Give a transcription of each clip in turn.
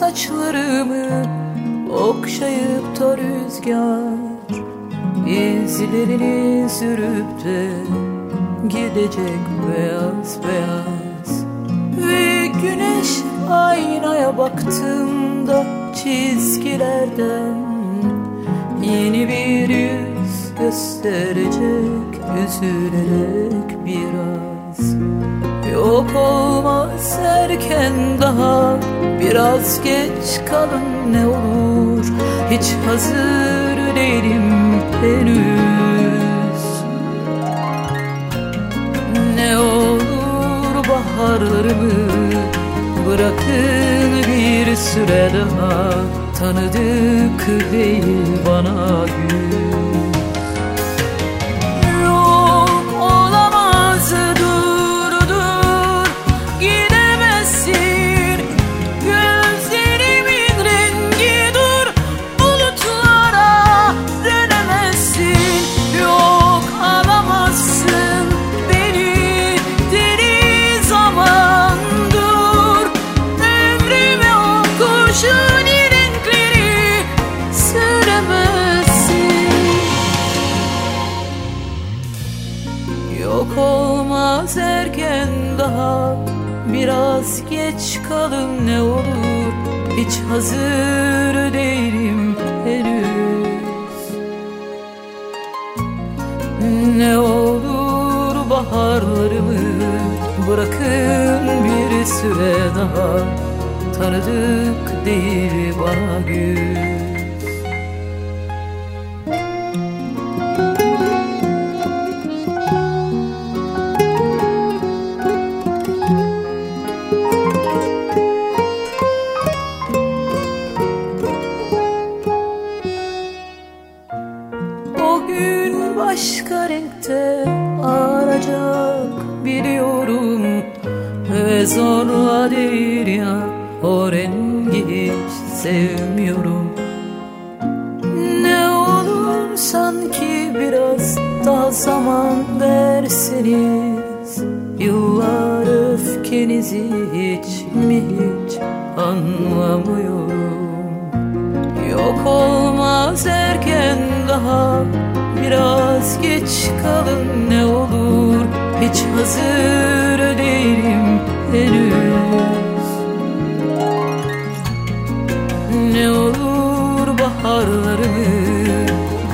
Saçlarımı okşayıp da rüzgar İzlerini sürüp de gidecek beyaz beyaz. Ve güneş aynaya baktığımda çizgilerden Yeni bir yüz gösterecek üzülerek biraz. Yok olmaz erken daha biraz geç kalın ne olur. Hiç hazır değilim henüz. Ne olur baharlarımı bırakın bir süre daha. Tanıdık değil bana gün Yok olmaz erken daha Biraz geç kalın ne olur. Hiç hazır değilim henüz. Ne olur baharlarımı Bırakın bir süre daha. Tanıdık değil bana gün başka renkte arayacak biliyorum. Ve zorla değil ya o rengi hiç sevmiyorum. Ne olur sanki biraz daha zaman verseniz. Yıllar öfkenizi hiç mi hiç anlamıyorum. Yok olmaz erken daha Biraz geç kalın ne olur. Hiç hazır değilim henüz. Ne olur baharlarımı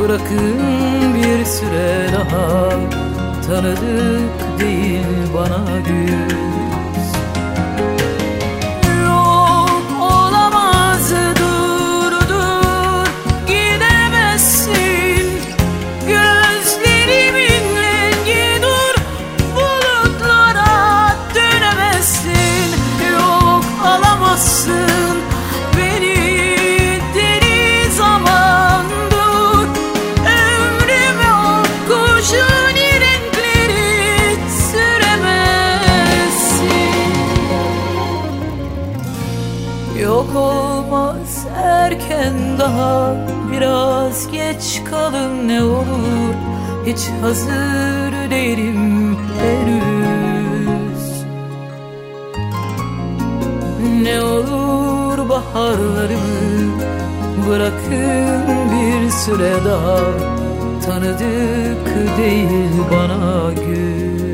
Bırakın bir süre daha. Tanıdık değil bana güz Yok olmaz erken daha Biraz geç kalın ne olur. Hiç hazır değilim henüz. Ne olur baharlarımı Bırakın bir süre daha. Tanıdık değil bana gün